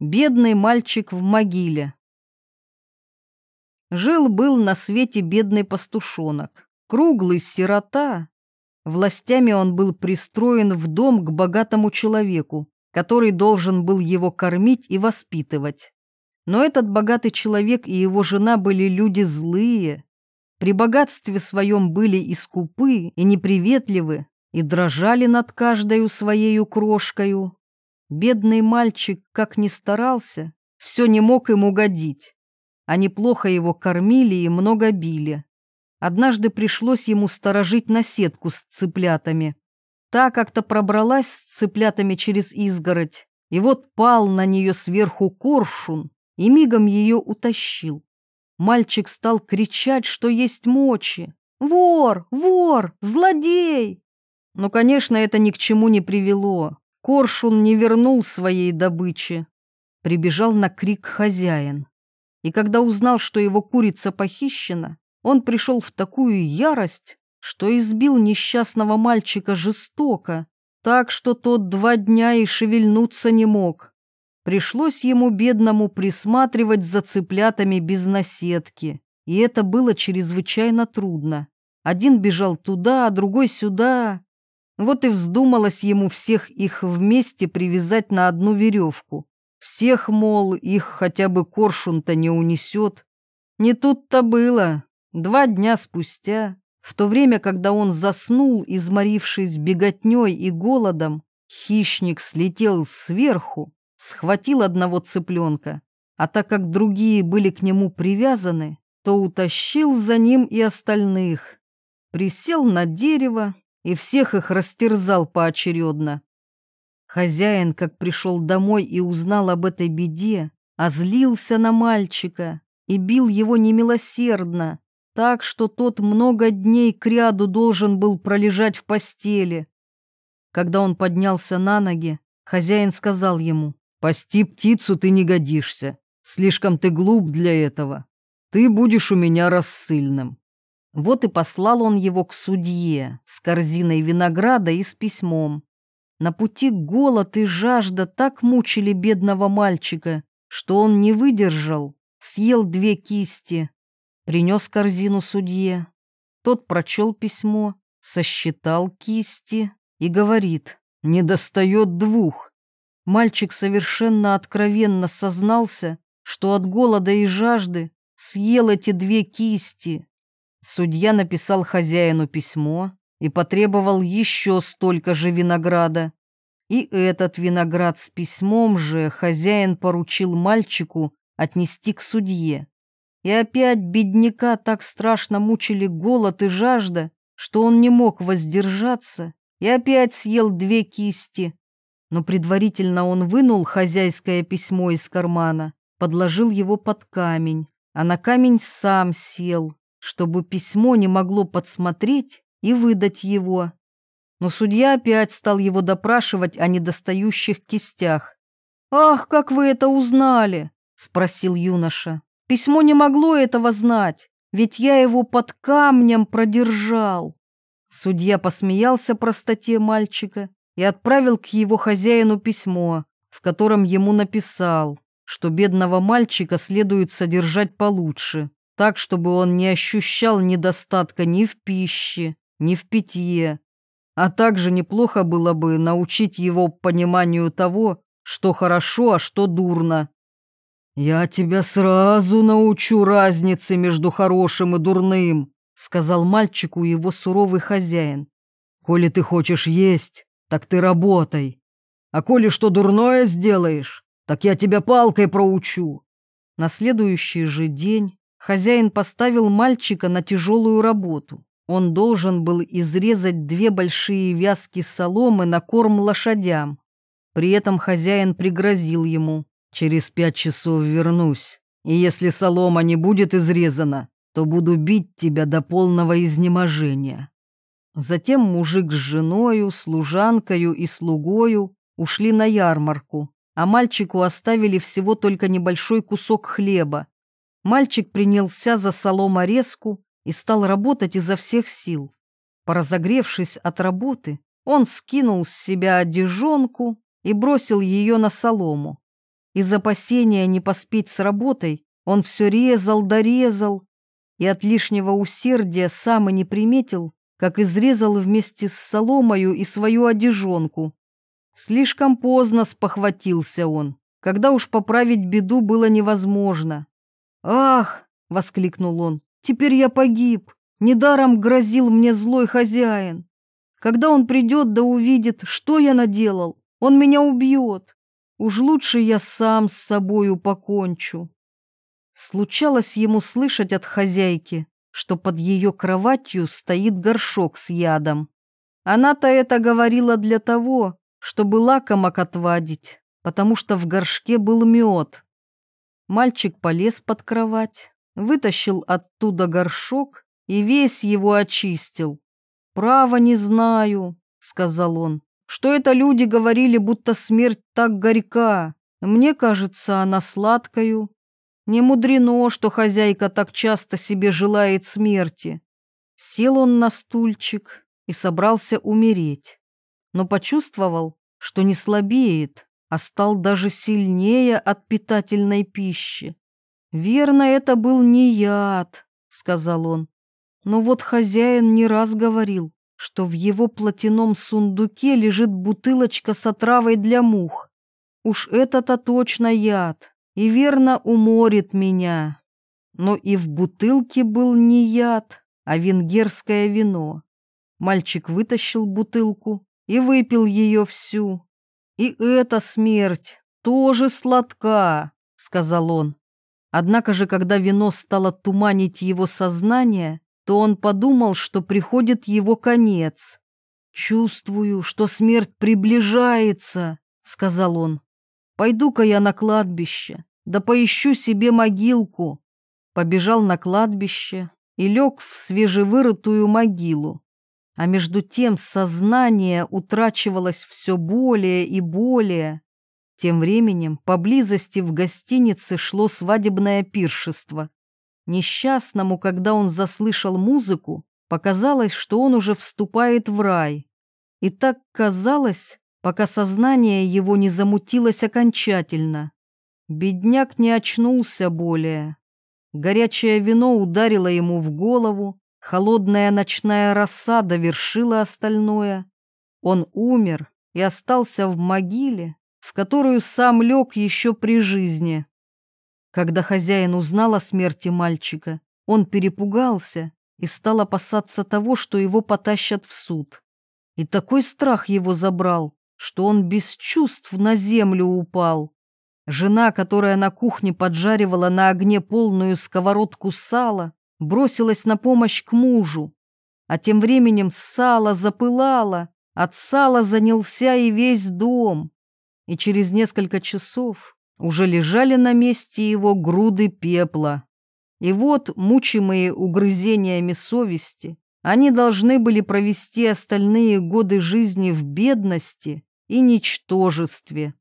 Бедный мальчик в могиле. Жил-был на свете бедный пастушонок, круглый сирота. Властями он был пристроен в дом к богатому человеку, который должен был его кормить и воспитывать. Но этот богатый человек и его жена были люди злые. При богатстве своем были и скупы, и неприветливы, и дрожали над каждою своею крошкою. Бедный мальчик, как ни старался, все не мог им угодить. Они плохо его кормили и много били. Однажды пришлось ему сторожить наседку с цыплятами. Та как-то пробралась с цыплятами через изгородь, и вот пал на нее сверху коршун и мигом ее утащил. Мальчик стал кричать, что есть мочи. «Вор! Вор! Злодей!» Но, конечно, это ни к чему не привело. Коршун не вернул своей добычи. Прибежал на крик хозяин. И когда узнал, что его курица похищена, он пришел в такую ярость, что избил несчастного мальчика жестоко, так что тот два дня и шевельнуться не мог. Пришлось ему, бедному, присматривать за цыплятами без наседки, и это было чрезвычайно трудно. Один бежал туда, а другой сюда. Вот и вздумалось ему всех их вместе привязать на одну веревку. Всех, мол, их хотя бы коршун-то не унесет. Не тут-то было. Два дня спустя, в то время, когда он заснул, изморившись беготней и голодом, хищник слетел сверху, схватил одного цыпленка, а так как другие были к нему привязаны, то утащил за ним и остальных. Присел на дерево и всех их растерзал поочередно. Хозяин, как пришел домой и узнал об этой беде, озлился на мальчика и бил его немилосердно, так что тот много дней кряду должен был пролежать в постели. Когда он поднялся на ноги, хозяин сказал ему, «Пасти птицу ты не годишься, слишком ты глуп для этого. Ты будешь у меня рассыльным». Вот и послал он его к судье с корзиной винограда и с письмом. На пути голод и жажда так мучили бедного мальчика, что он не выдержал, съел две кисти, принес корзину судье. Тот прочел письмо, сосчитал кисти и говорит, не достает двух. Мальчик совершенно откровенно сознался, что от голода и жажды съел эти две кисти. Судья написал хозяину письмо, и потребовал еще столько же винограда. И этот виноград с письмом же хозяин поручил мальчику отнести к судье. И опять бедняка так страшно мучили голод и жажда, что он не мог воздержаться и опять съел две кисти. Но предварительно он вынул хозяйское письмо из кармана, подложил его под камень, а на камень сам сел, чтобы письмо не могло подсмотреть и выдать его. Но судья опять стал его допрашивать о недостающих кистях. «Ах, как вы это узнали?» — спросил юноша. «Письмо не могло этого знать, ведь я его под камнем продержал». Судья посмеялся простоте мальчика и отправил к его хозяину письмо, в котором ему написал, что бедного мальчика следует содержать получше, так, чтобы он не ощущал недостатка ни в пище, ни в питье. А также неплохо было бы научить его пониманию того, что хорошо, а что дурно. «Я тебя сразу научу разнице между хорошим и дурным», сказал мальчику его суровый хозяин. «Коли ты хочешь есть, так ты работай. А коли что дурное сделаешь, так я тебя палкой проучу». На следующий же день хозяин поставил мальчика на тяжелую работу. Он должен был изрезать две большие вязки соломы на корм лошадям. При этом хозяин пригрозил ему. «Через пять часов вернусь, и если солома не будет изрезана, то буду бить тебя до полного изнеможения». Затем мужик с женою, служанкою и слугою ушли на ярмарку, а мальчику оставили всего только небольшой кусок хлеба. Мальчик принялся за соломорезку и стал работать изо всех сил. Поразогревшись от работы, он скинул с себя одежонку и бросил ее на солому. Из опасения не поспеть с работой он все резал да резал, и от лишнего усердия сам и не приметил, как изрезал вместе с соломою и свою одежонку. Слишком поздно спохватился он, когда уж поправить беду было невозможно. «Ах!» — воскликнул он. «Теперь я погиб. Недаром грозил мне злой хозяин. Когда он придет да увидит, что я наделал, он меня убьет. Уж лучше я сам с собою покончу. Случалось ему слышать от хозяйки, что под ее кроватью стоит горшок с ядом. Она-то это говорила для того, чтобы лакомок отвадить, потому что в горшке был мед. Мальчик полез под кровать, вытащил оттуда горшок и весь его очистил. «Право не знаю», — сказал он что это люди говорили, будто смерть так горька. Мне кажется, она сладкою. Не мудрено, что хозяйка так часто себе желает смерти. Сел он на стульчик и собрался умереть, но почувствовал, что не слабеет, а стал даже сильнее от питательной пищи. «Верно, это был не яд», — сказал он. Но вот хозяин не раз говорил, что в его платяном сундуке лежит бутылочка с отравой для мух. Уж это-то точно яд, и верно уморит меня. Но и в бутылке был не яд, а венгерское вино. Мальчик вытащил бутылку и выпил ее всю. «И эта смерть тоже сладка», — сказал он. Однако же, когда вино стало туманить его сознание, то он подумал, что приходит его конец. «Чувствую, что смерть приближается», — сказал он. «Пойду-ка я на кладбище, да поищу себе могилку». Побежал на кладбище и лег в свежевырытую могилу. А между тем сознание утрачивалось все более и более. Тем временем поблизости в гостинице шло свадебное пиршество. Несчастному, когда он заслышал музыку, показалось, что он уже вступает в рай. И так казалось, пока сознание его не замутилось окончательно. Бедняк не очнулся более. Горячее вино ударило ему в голову, холодная ночная роса довершила остальное. Он умер и остался в могиле, в которую сам лег еще при жизни. Когда хозяин узнал о смерти мальчика, он перепугался и стал опасаться того, что его потащат в суд. И такой страх его забрал, что он без чувств на землю упал. Жена, которая на кухне поджаривала на огне полную сковородку сала, бросилась на помощь к мужу. А тем временем сало запылало, от сала занялся и весь дом. И через несколько часов уже лежали на месте его груды пепла. И вот, мучимые угрызениями совести, они должны были провести остальные годы жизни в бедности и ничтожестве.